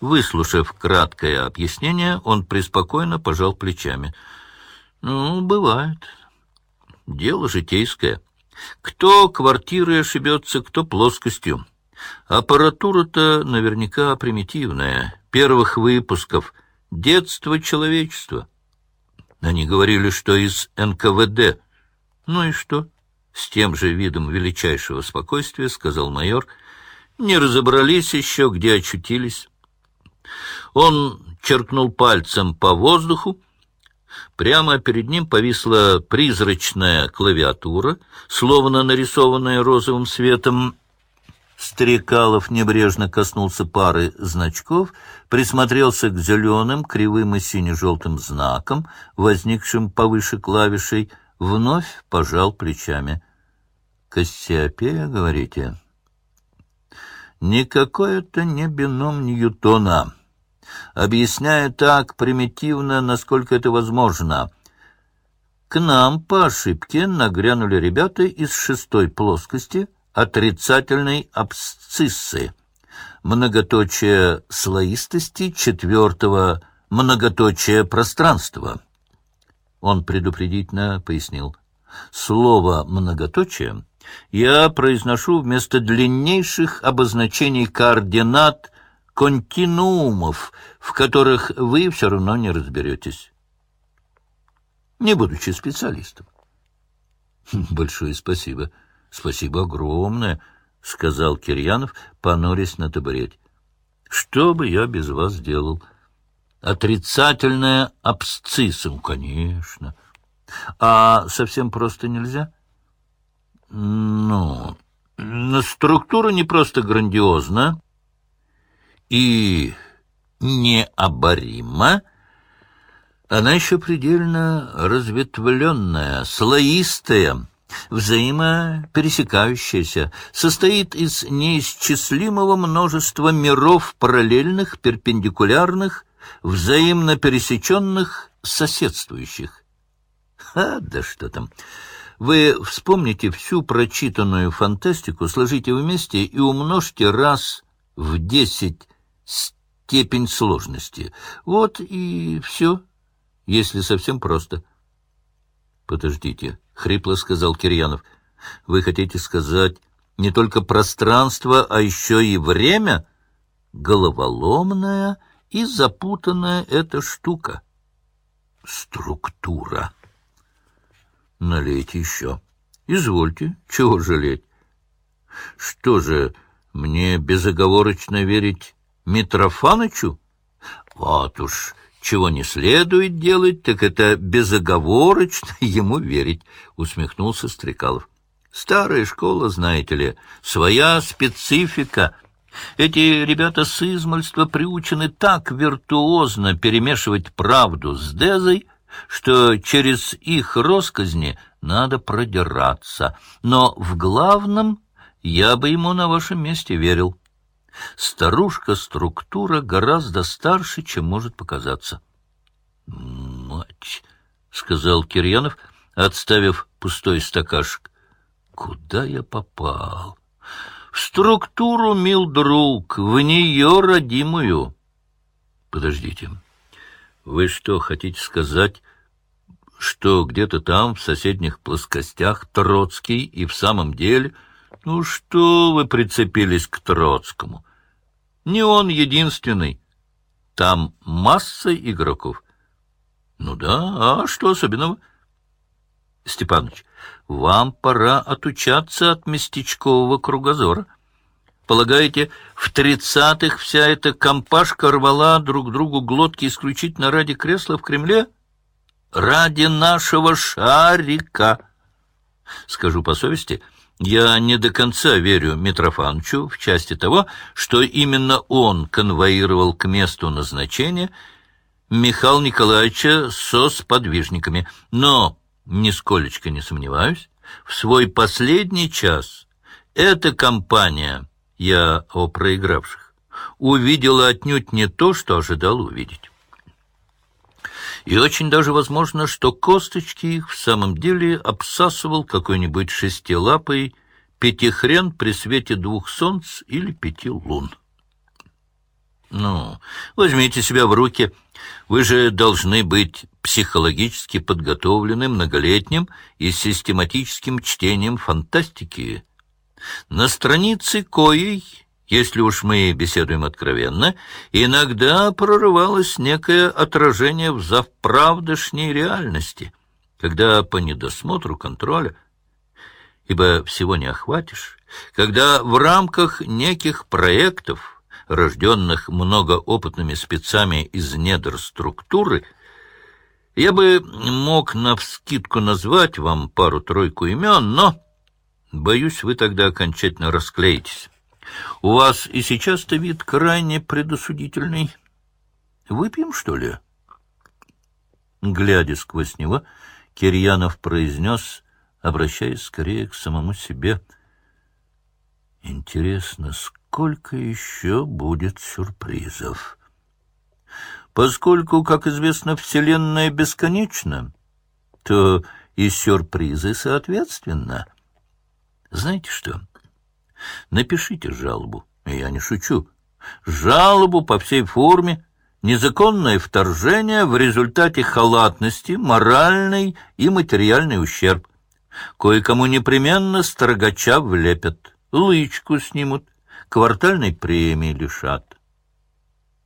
Выслушав краткое объяснение, он преспокойно пожал плечами. «Ну, бывает. Дело житейское. Кто квартирой ошибется, кто плоскостью. Аппаратура-то наверняка примитивная, первых выпусков, детство человечества. Они говорили, что из НКВД. Ну и что? С тем же видом величайшего спокойствия сказал майор. Не разобрались еще, где очутились. Он черкнул пальцем по воздуху. Прямо перед ним повисла призрачная клавиатура, словно нарисованная розовым светом. Стрекалов небрежно коснулся пары значков, присмотрелся к зеленым, кривым и сине-желтым знакам, возникшим повыше клавишей, вновь пожал плечами. «Кассиопея, говорите?» «Никакой это не бином Ньютона» объясняя так примитивно, насколько это возможно. К нам по ошибке нагрянули ребята из шестой плоскости отрицательной абсциссы, многоточие слоистости четвертого многоточия пространства. Он предупредительно пояснил. Слово «многоточие» я произношу вместо длиннейших обозначений координат континуумов, в которых вы все равно не разберетесь, не будучи специалистом. Большое спасибо. Спасибо огромное, — сказал Кирьянов, понурясь на табурете. Что бы я без вас делал? Отрицательное абсциссом, конечно. А совсем просто нельзя? Ну, структура не просто грандиозна, и необорима, она еще предельно разветвленная, слоистая, взаимопересекающаяся, состоит из неисчислимого множества миров параллельных, перпендикулярных, взаимно пересеченных, соседствующих. А, да что там! Вы вспомните всю прочитанную фантастику, сложите вместе и умножьте раз в десять степень сложности. Вот и все, если совсем просто. — Подождите, — хрипло сказал Кирьянов. — Вы хотите сказать не только пространство, а еще и время? Головоломная и запутанная эта штука. Структура. Налейте еще. Извольте, чего жалеть. Что же... Мне безоговорочно верить Митрофанычу? Вот уж чего не следует делать, так это безоговорочно ему верить, — усмехнулся Стрекалов. Старая школа, знаете ли, своя специфика. Эти ребята с измольства приучены так виртуозно перемешивать правду с дезой, что через их росказни надо продираться. Но в главном я бы ему на вашем месте верил. Старушка-структура гораздо старше, чем может показаться. — Мать! — сказал Кирьянов, отставив пустой стакашек. — Куда я попал? — В структуру, мил друг, в нее родимую. — Подождите. Вы что, хотите сказать, что где-то там, в соседних плоскостях, Троцкий и в самом деле... Ну что вы прицепились к Троцкому? Не он единственный. Там масса игроков. Ну да, а что особенного? Степаныч, вам пора отучаться от местечкового кругозора. Полагаете, в тридцатых вся эта компашка рвала друг другу глотки исключительно ради кресла в Кремле? Ради нашего шарика. Скажу по совести — я не до конца верю Митрофанчу в части того, что именно он конвоировал к месту назначения Михаила Николаевича со сподвижниками, но, нисколечко не сомневаюсь, в свой последний час эта компания, я о проигравших, увидела отнюдь не то, что ожидал увидеть. И очень даже возможно, что косточки их в самом деле обсасывал какой-нибудь шестилапый пятихрен при свете двух солнц или пяти лун. Ну, Возьмите себя в руки. Вы же должны быть психологически подготовлены многолетним и систематическим чтением фантастики. На странице коей, если уж мы беседуем откровенно, иногда прорывалось некое отражение в завправдошней реальности, когда по недосмотру контроля, ибо всего не охватишь, когда в рамках неких проектов рожденных многоопытными спецами из недр структуры, я бы мог навскидку назвать вам пару-тройку имен, но, боюсь, вы тогда окончательно расклеитесь. У вас и сейчас-то вид крайне предосудительный. Выпьем, что ли? Глядя сквозь него, Кирьянов произнес, обращаясь скорее к самому себе. Интересно, сколько еще будет сюрпризов. Поскольку, как известно, Вселенная бесконечна, то и сюрпризы соответственно. Знаете что? Напишите жалобу, я не шучу. Жалобу по всей форме, незаконное вторжение в результате халатности, моральный и материальный ущерб. Кое-кому непременно строгача влепят, лычку снимут, квартальной премии лишат.